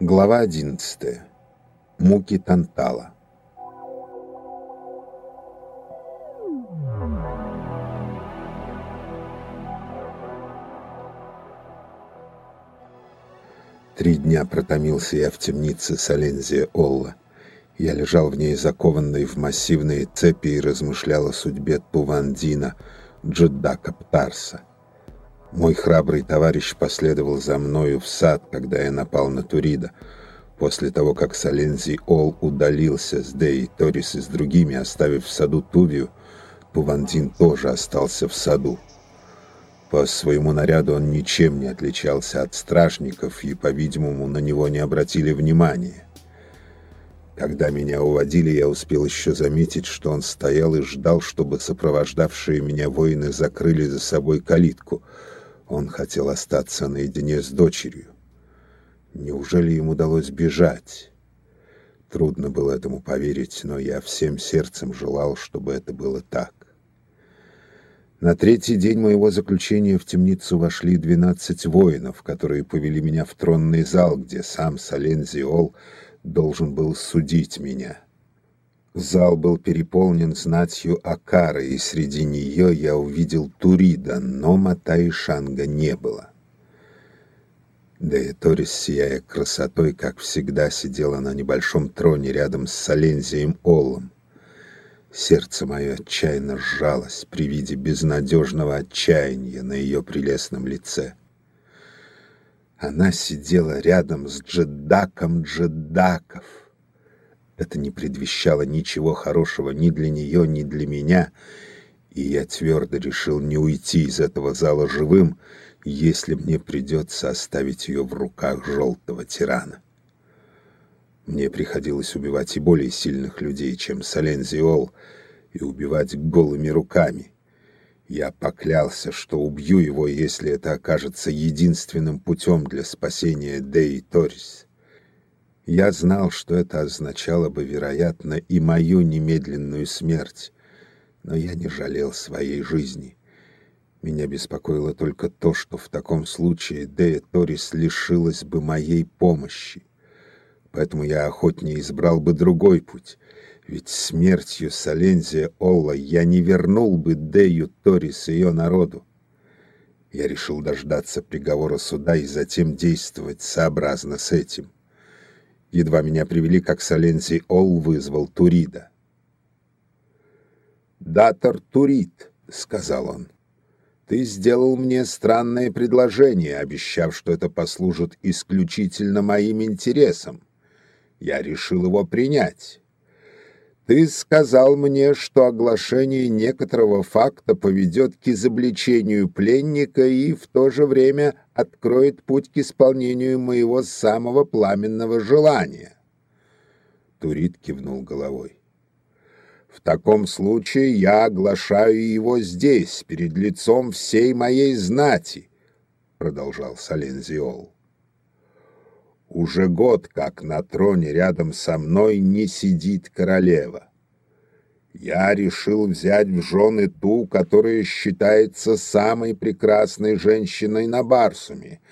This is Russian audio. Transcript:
Глава 11. Муки Тантала. Три дня протомился я в темнице Солензия Олла. Я лежал в ней закованный в массивные цепи и размышлял о судьбе Тувандина, Джеддака Птарса. Мой храбрый товарищ последовал за мною в сад, когда я напал на Турида. После того, как Солензи Ол удалился с Дей Торис и с другими, оставив в саду Тувию, Тувандин тоже остался в саду. По своему наряду он ничем не отличался от стражников, и, по-видимому, на него не обратили внимания. Когда меня уводили, я успел еще заметить, что он стоял и ждал, чтобы сопровождавшие меня воины закрыли за собой калитку — он хотел остаться наедине с дочерью. Неужели ему удалось бежать? Трудно было этому поверить, но я всем сердцем желал, чтобы это было так. На третий день моего заключения в темницу вошли двенадцать воинов, которые повели меня в тронный зал, где сам Солензиол должен был судить меня. Зал был переполнен знатью Акары, и среди нее я увидел Турида, но Матаишанга не было. Да сияя красотой, как всегда, сидела на небольшом троне рядом с Солензием Олом. Сердце мое отчаянно сжалось при виде безнадежного отчаяния на ее прелестном лице. Она сидела рядом с Джедаком Джедаков — это не предвещало ничего хорошего ни для нее, ни для меня, и я твердо решил не уйти из этого зала живым, если мне придется оставить ее в руках желтого тирана. Мне приходилось убивать и более сильных людей, чем Солензиол, и убивать голыми руками. Я поклялся, что убью его, если это окажется единственным путем для спасения Деи Торис. Я знал, что это означало бы, вероятно, и мою немедленную смерть, но я не жалел своей жизни. Меня беспокоило только то, что в таком случае Дея Торис лишилась бы моей помощи. Поэтому я охотнее избрал бы другой путь, ведь смертью Солензия Олла я не вернул бы Дею Торис ее народу. Я решил дождаться приговора суда и затем действовать сообразно с этим. Едва меня привели, как Соленси Ол вызвал Турида. «Датор Турид», — сказал он, — «ты сделал мне странное предложение, обещав, что это послужит исключительно моим интересам. Я решил его принять. Ты сказал мне, что оглашение некоторого факта поведет к изобличению пленника и в то же время откроет путь к исполнению моего самого пламенного желания. Турит кивнул головой. В таком случае я оглашаю его здесь, перед лицом всей моей знати, продолжал Салензиол. Уже год, как на троне рядом со мной не сидит королева. Я решил взять в жены ту, которая считается самой прекрасной женщиной на Барсуме,